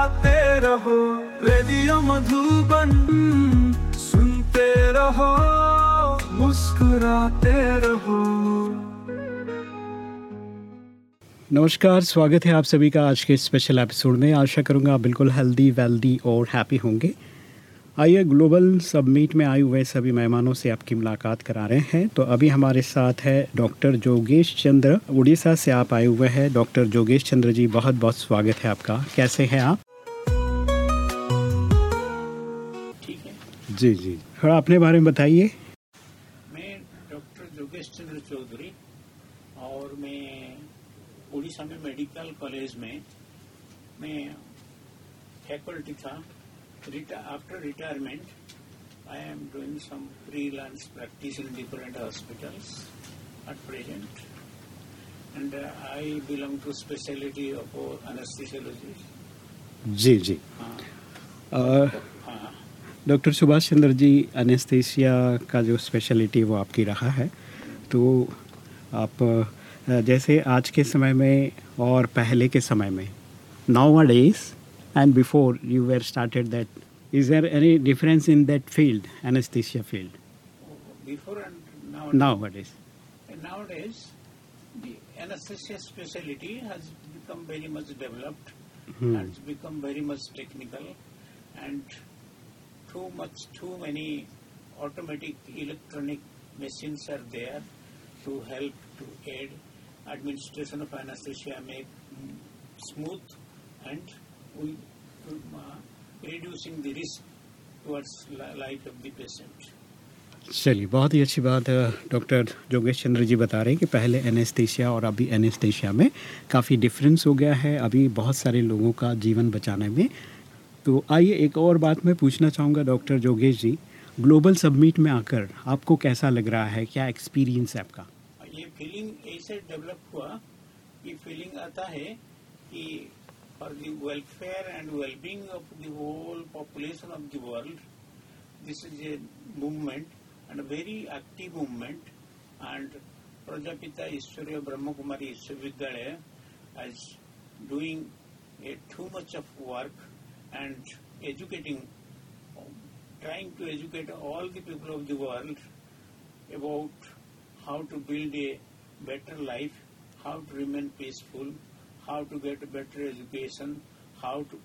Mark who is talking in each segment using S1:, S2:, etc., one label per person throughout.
S1: मुस्कुराते रहो, रेडियो मधुबन, सुनते रहो, मुस्कुराते रहो।
S2: नमस्कार, स्वागत है आप सभी का आज के स्पेशल एपिसोड में। आशा करूँगा बिल्कुल हेल्दी वेल्दी और हैप्पी होंगे। आइए ग्लोबल सबमीट में आए हुए सभी मेहमानों से आपकी मुलाकात करा रहे हैं। तो अभी हमारे साथ है डॉक्टर जोगेश चंद्र उड़ीसा से आप आए हुए हैं। डॉक्टर जोगेश चंद्र जी बहुत बहुत स्वागत है आपका। कैसे हैं आप? जी जी। थोड़ा अपने बारे में बताइए।
S3: मैं डॉक्टर जोगेश चंद्र चौधरी और मैं उड़ीसा में मेडिकल कॉलेज में मैं फैकल्टी था। After retirement I am doing some freelance practice in different hospitals at present and I belong to speciality of anesthesiology
S2: जी जी।
S3: हाँ.
S2: डॉक्टर सुभाष चंद्र जी अनेस्थेसिया का जो स्पेशलिटी वो आपकी रहा है तो आप जैसे आज के समय में और पहले के समय में nowadays and before you were started that is there any difference in that field anaesthesia field
S3: before and now.
S2: Nowadays
S3: the anesthesia specialty has become very much developed,
S2: Hmm.
S3: has become very much technical, and too much, too many automatic electronic machines are there to help to aid administration of anesthesia make mm, smooth and uh, reducing the risk towards life of the patient.
S2: चलिए बहुत ही अच्छी बात doctor जोगेश Chandra ji बता रहे हैं कि पहले anaesthesia और अभी एनेस्थेसिया में काफ़ी डिफरेंस हो गया है अभी बहुत सारे लोगों का जीवन बचाने में तो आइए एक और बात मैं पूछना चाहूँगा, डॉक्टर जोगेश जी। ग्लोबल सबमिट में आकर आपको कैसा लग रहा है? क्या एक्सपीरियंस है आपका?
S3: ये फीलिंग ऐसे डेवलप हुआ ये फीलिंग आता है कि for the welfare and wellbeing of the whole population of the world this is a movement and very active movement and Prajapita Ishwariya Brahma Kumari Vishwavidyalaya as doing a too much of work and educating, trying to educate all the people of the world about how to build a better life, how to remain peaceful, how to get a better education, how to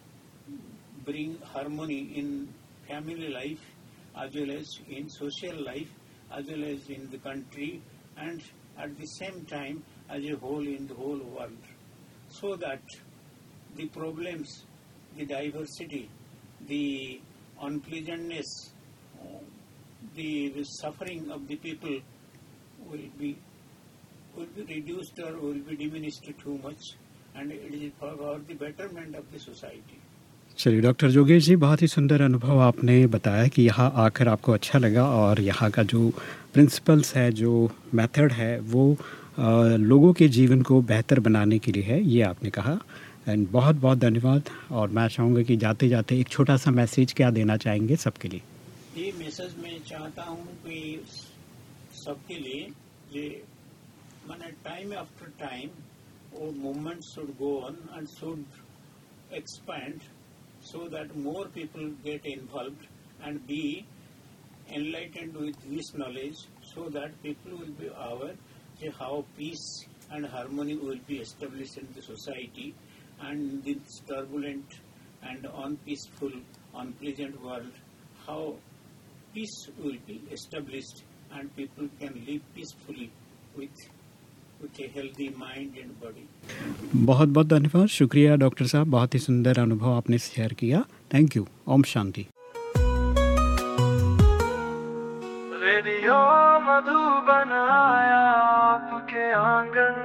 S3: bring harmony in family life as well as in social life as well as in the country and at the same time as a whole in the whole world. So that the problems the diversity, the unpleasantness, uh, the, suffering of the people will be will be reduced or will be diminished too much, and it is for, the betterment of the society.
S2: चलिए doctor जोगेश जी बहुत ही सुंदर अनुभव आपने बताया कि यहाँ आकर आपको अच्छा लगा और यहाँ का जो प्रिंसिपल्स है जो मेथड है वो अ, लोगों के जीवन को बेहतर बनाने के लिए है ये आपने कहा एंड बहुत बहुत धन्यवाद। और मैं चाहूँगा कि जाते जाते एक छोटा सा मैसेज क्या देना चाहेंगे सबके लिए?
S3: ये मैसेज मैं चाहता हूँ कि सबके लिए ये मैंने टाइम आफ्टर टाइम और movement should go on and should expand so that more people get involve and be enlightened with this knowledge so that people will be our how peace and harmony will be establish in the society and this turbulent and unpeaceful, unpleasant world, how peace will be established and people can live peacefully with, with a healthy mind and body.
S2: बहुत बहुत धन्यवाद शुक्रिया doctor साहब बहुत ही सुंदर अनुभव आपने शेयर किया थैंक यू ओम शांति
S1: रेडियो मधुबन आया आपके आँगन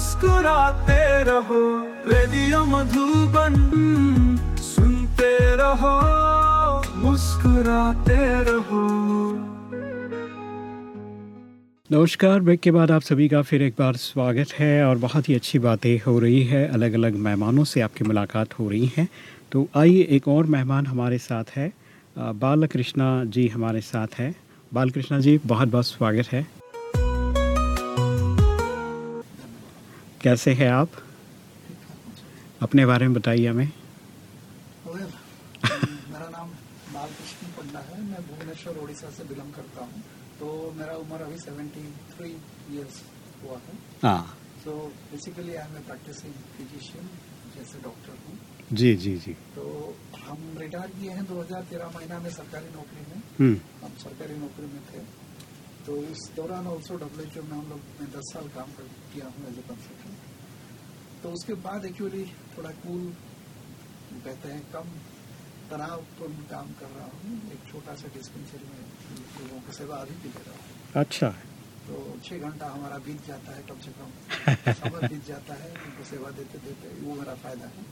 S4: मुस्कुराते रहो, रेडियो मधुबन सुनते रहो, मुस्कुराते रहो।
S2: नमस्कार, ब्रेक के बाद आप सभी का फिर एक बार स्वागत है और बहुत ही अच्छी बातें हो रही है अलग अलग मेहमानों से आपकी मुलाकात हो रही है। तो आइए एक और मेहमान हमारे साथ है बाल कृष्णा जी हमारे साथ है। बाल कृष्णा जी बहुत बहुत स्वागत है। कैसे हैं आप? अपने बारे में बताइए हमें।
S5: मेरा नाम बालकृष्ण पंडा है। मैं भुवनेश्वर उड़ीसा से बिलोंग करता हूँ। तो मेरा उम्र अभी 73 इयर्स हुआ है।
S2: हाँ।
S5: So basically I am a practising physician जैसे डॉक्टर हूँ।
S2: जी जी जी।
S5: तो हम रिटायर किए हैं 2013 महीना में सरकारी नौकरी में।
S2: हम्म।
S5: हम सरकारी नौकरी में थे। तो इस दौरान ऑल्सो डब्ल्यू में हम लोग मैं दस साल काम कर किया हूँ एज ए कंसल्टेंट तो उसके बाद एक्चुअली थोड़ा कूल कहते हैं कम तनावपूर्ण काम कर रहा हूँ। एक छोटा सा डिस्पेंसरी में लोगों की सेवा अभी भी दे रहा हूँ।
S2: अच्छा।
S5: तो छः घंटा हमारा बीत जाता है कम से कम समय बीत जाता है उनको सेवा देते देते वो मेरा फ़ायदा है।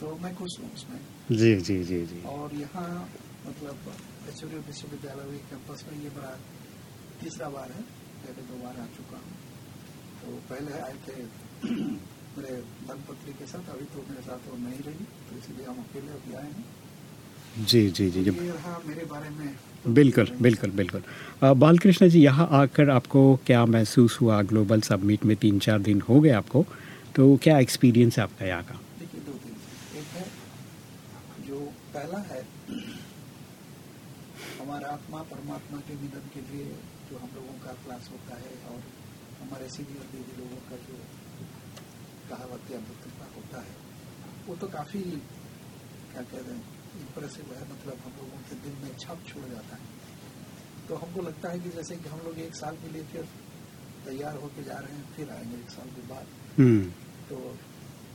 S5: तो मैं खुश हूँ उसमें।
S2: जी जी जी जी।
S5: और यहाँ मतलब ऐश्वर्य विश्वविद्यालय कैंपस में ये मेरा तीसरा बार है पहले दो बार आ चुका हूँ। तो पहले आए थे मेरे धर्मपत्नी के साथ अभी तो मेरे साथ वो नहीं रही तो इसलिए हम अकेले अभी आए हैं।
S2: जी जी जी जी
S5: रहा मेरे बारे में।
S2: बिल्कुल बिल्कुल बिल्कुल। अ, बालकृष्ण जी यहाँ आकर आपको क्या महसूस हुआ? ग्लोबल सबमिट में तीन चार दिन हो गए आपको तो क्या एक्सपीरियंस है आपका यहाँ का?
S5: देखिए दो दिन। एक है जो पहला है हमारा आत्मा परमात्मा के मिलन के लिए जो हम लोगों का क्लास होता है और हमारे सीनियर दीदी लोगों का जो कहावत या वक्तृत्व होता है वो तो काफ़ी क्या कहते हैं इम्प्रेसिव है। मतलब हम लोगों के दिल में छप छोड़ जाता है। तो हमको लगता है कि जैसे कि हम लोग एक साल के लिए फिर तैयार होके जा रहे हैं फिर आएँगे एक साल के बाद।
S2: हम्म।
S5: तो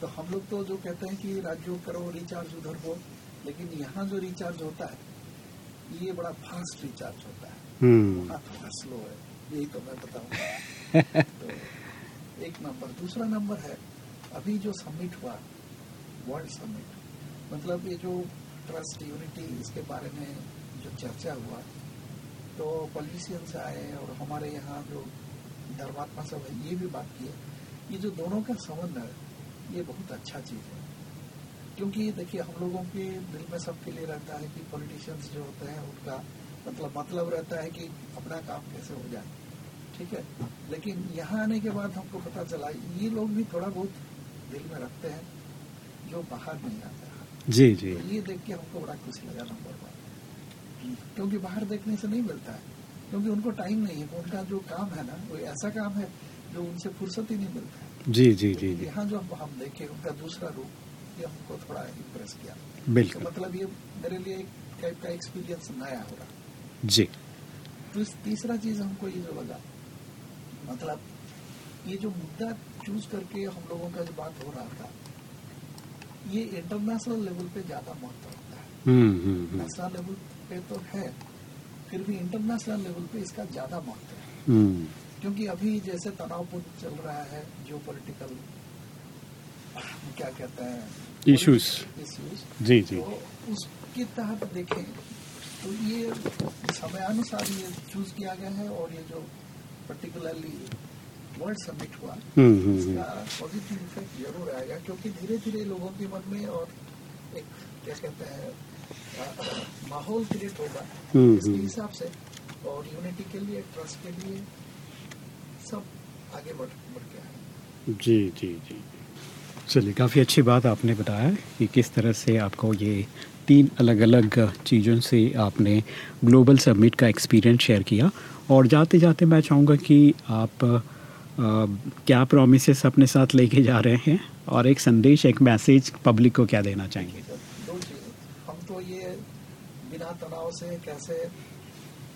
S5: तो हम लोग तो जो कहते हैं कि राज्यों करो रिचार्ज उधर हो लेकिन यहाँ जो रिचार्ज होता है ये बड़ा फास्ट रिचार्ज होता है। स्लो है यही तो मैं बताऊँ तो एक नंबर दूसरा नंबर है अभी जो समिट हुआ वर्ल्ड सबमिट मतलब ये जो ट्रस्ट यूनिटी इसके बारे में जो चर्चा हुआ तो पॉलिटिशियंस आए और हमारे यहाँ जो धर्मात्मा सब है ये भी बात की है ये जो दोनों का संबंध है ये बहुत अच्छा चीज़ है क्योंकि देखिए हम लोगों के दिल में सबके लिए रहता है कि पॉलिटिशियंस जो होते हैं उनका मतलब मतलब रहता है कि अपना काम कैसे हो जाए। ठीक है? लेकिन यहाँ आने के बाद हमको पता चला ये लोग भी थोड़ा बहुत दिल में रखते हैं जो बाहर नहीं आता
S2: जी जी।
S5: तो ये देख के हमको बड़ा खुशी लगा नंबर वन। क्योंकि बाहर देखने से नहीं मिलता है। क्योंकि उनको टाइम नहीं है उनका जो काम है ना वो ऐसा काम है जो उनसे फुर्सत ही नहीं मिलता है।
S2: जी जी जी जी।
S5: यहाँ जो हम हम देखे उनका दूसरा रूप ये हमको थोड़ा इम्प्रेस किया। तो
S2: बिल्कुल।
S5: मतलब ये मेरे लिए एक टाइप का एक्सपीरियंस नया हो रहा
S2: जी।
S5: तो तीसरा चीज़ हमको ये जो लगा मतलब ये जो मुद्दा चूज़ करके हम लोगों का जो बात हो रहा था ये इंटरनेशनल लेवल पे ज़्यादा महत्व रखता है।
S2: हम्म हम्म हम्म,
S5: नेशनल लेवल पे तो है फिर भी इंटरनेशनल लेवल पे इसका ज़्यादा महत्व है।
S2: हम्म।
S5: क्योंकि अभी जैसे तनावपूर्ण चल रहा है जो पोलिटिकल क्या कहते हैं. इश्यूज़
S2: जी जी।
S5: तो उसके तहत देखें तो ये समयानुसार ये चूज़ किया गया है और ये जो पर्टिकुलरली वर्ल्ड समिट हुआ
S2: हम्म हम्म
S5: इसका
S2: हम्म,
S5: पॉजिटिव इफ़ेक्ट ज़रूर आएगा क्योंकि धीरे धीरे लोगों के मन में और एक क्या कहते हैं माहौल क्रिएट होगा
S2: हम्म,
S5: इसके
S2: हम्म।
S5: हिसाब से। और यूनिटी के लिए ट्रस्ट के लिए सब आगे बढ़ बढ़ के आए
S2: जी जी जी। चलिए काफ़ी अच्छी बात आपने बताया कि किस तरह से आपको ये तीन अलग अलग चीज़ों से आपने ग्लोबल सबमिट का एक्सपीरियंस शेयर किया। और जाते जाते मैं चाहूँगा कि आप आ, क्या प्रोमिस अपने साथ लेके जा रहे हैं? और एक संदेश एक मैसेज पब्लिक को क्या देना चाहेंगे?
S5: हम तो ये बिना तनाव से कैसे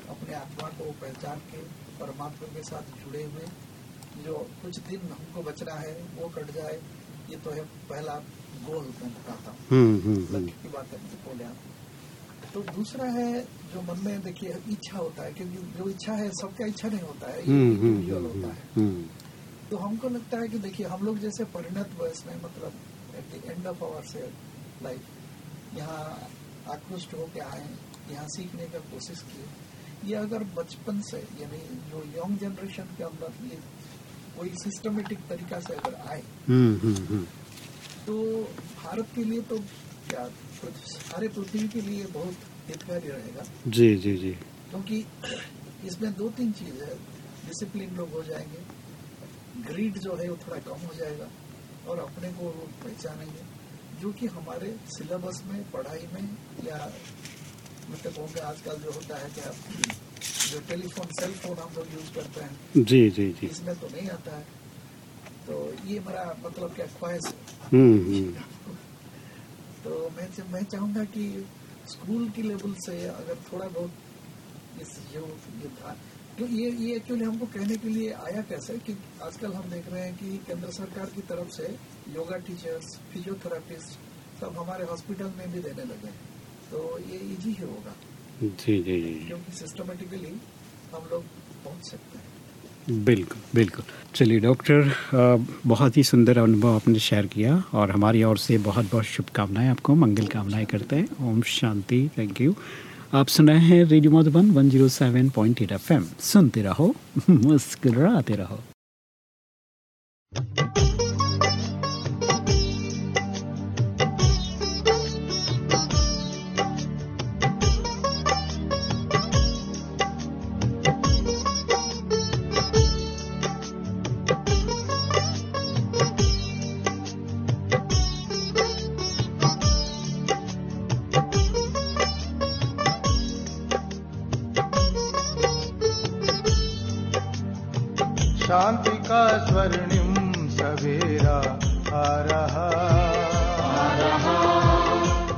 S5: अपने आत्मा को पहचान के परमात्मा के साथ जुड़े हुए जो कुछ दिन हमको बचना है वो कट जाए ये तो है पहला गोल मैं बताता हूँ की बात है बोले आप तो दूसरा है जो मन में देखिए इच्छा होता है क्योंकि जो इच्छा है सबका इच्छा नहीं होता है ये
S2: हम्म, हम्म,
S5: individual
S2: हम्म,
S5: होता है। तो हमको लगता है कि देखिए हम लोग जैसे परिणत वयस में मतलब at the end of our से लाइफ यहाँ आकृष्ट होके आए यहाँ सीखने का कोशिश किए। ये अगर बचपन से यानी जो यंग जनरेशन के अंदर ये कोई सिस्टमेटिक तरीका से अगर आए तो भारत के लिए तो क्या सारे पृथ्वी के लिए बहुत हितकारी रहेगा।
S2: जी जी जी।
S5: क्योंकि तो इसमें दो तीन चीज़ है। डिसिप्लिन लोग हो जाएँगे। ग्रीड जो है वो थोड़ा कम हो जाएगा और अपने को पहचानेंगे। जो कि हमारे सिलेबस में पढ़ाई में या मतलब कहूँगा आजकल जो होता है क्या जो टेलीफोन सेल फ़ोन हम लोग यूज़ करते हैं
S2: जी जी जी।
S5: इसमें तो नहीं आता है। तो ये मेरा मतलब क्या ख्वाहिश है।
S2: हम्म, हम्म,
S5: तो मैं मैं चाहूँगा कि स्कूल की लेवल से अगर थोड़ा बहुत इस जो ये था तो ये ये एक्चुअली हमको कहने के लिए आया कैसे कि आजकल हम देख रहे हैं कि केंद्र सरकार की तरफ़ से योगा टीचर्स फिजियोथेरापिस्ट सब हमारे हॉस्पिटल में भी देने लगे हैं। तो ये इजी ही होगा।
S2: जी जी जी
S5: क्योंकि सिस्टमेटिकली हम लोग पहुँच सकते हैं।
S2: बिल्कुल बिल्कुल। चलिए, डॉक्टर बहुत ही सुंदर अनुभव आपने शेयर किया और हमारी ओर से बहुत बहुत शुभकामनाएँ आपको, मंगल कामनाएँ करते हैं। ओम शांति, थैंक यू। आप सुनाए हैं radio Madhuban one zero 107.8 FM सुनते रहो, मुस्कुराते रहो।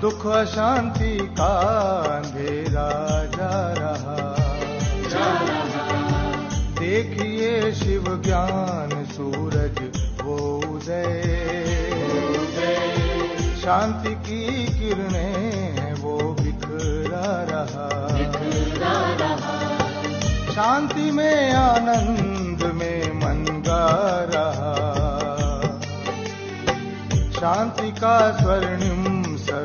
S4: दुख शांति का अंधेरा जा रहा। देखिए शिव ज्ञान सूरज, वो उदय। शांति की किरणें वो बिखरा रहा। शांति में, आनंद में मन गा रहा। शांति का स्वर्णिम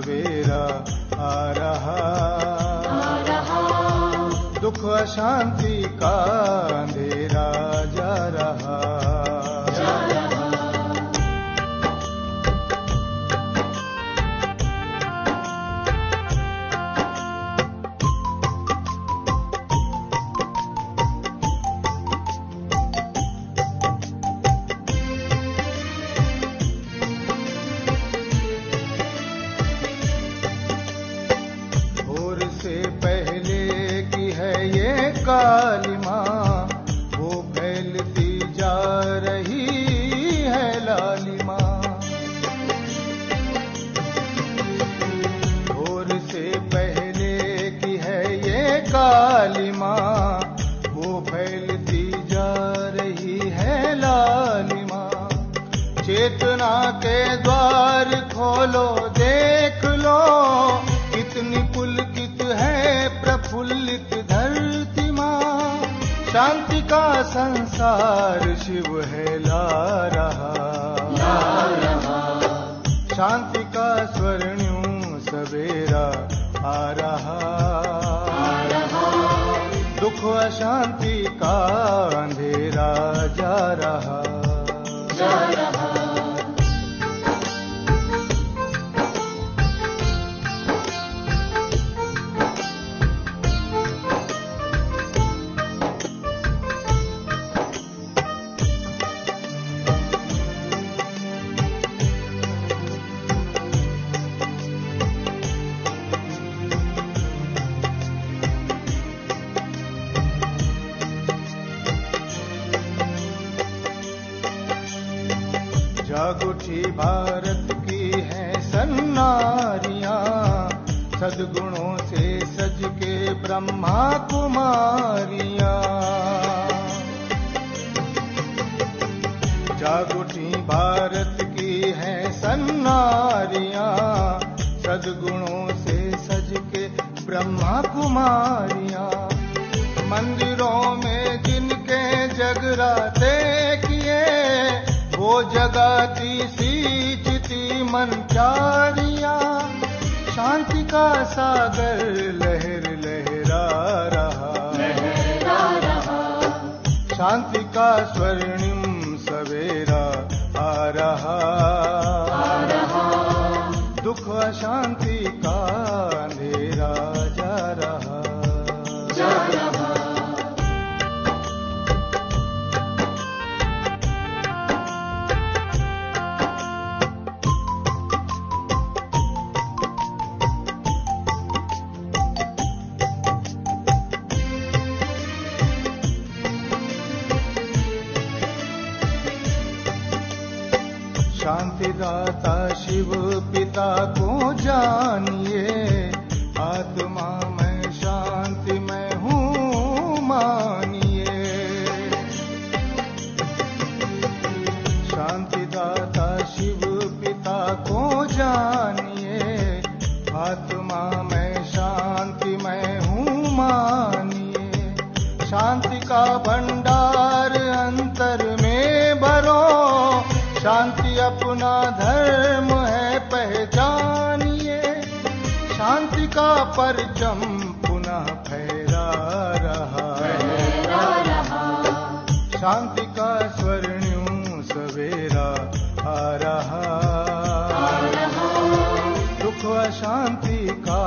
S4: सवेरा आ रहा। दुख अशांति का अंधेरा। शिव रहा शांति का स्वर्णिम सवेरा आ रहा दुख अशांति का अंधेरा जा रहा सदगुणों से सज के ब्रह्मा कुमारियाँ। जागुटी भारत की है सन्नारियाँ, सदगुणों से सज के ब्रह्मा कुमारियाँ। मंदिरों में जिनके जगराते किए, वो जगाती सींचती मनचारिया शांति का सागर लहर लहरा रहा। शांति का स्वर्णिम सवेरा आ रहा। दुख अशांति का अंधेरा परचम पुनः फहरा रहा। शांति का स्वर्णिम सवेरा आ रहा। दुख अशांति का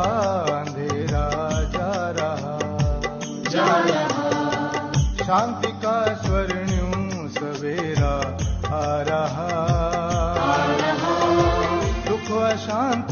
S4: अंधेरा जा रहा। शांति का स्वर्णिम सवेरा आ रहा। दुख अशांति